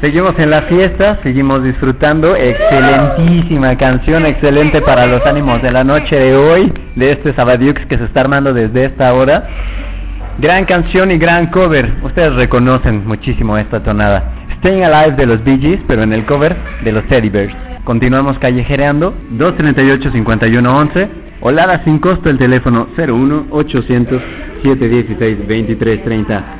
Seguimos en la fiesta, seguimos disfrutando. Excelentísima canción, excelente para los ánimos de la noche de hoy, de este Sabadiux que se está armando desde esta hora. Gran canción y gran cover. Ustedes reconocen muchísimo esta tonada. Staying Alive de los Bee Gees, pero en el cover de los Teddy Bears. Continuamos callejereando. 238-5111. Olada sin costo el teléfono 01 800 716 2330.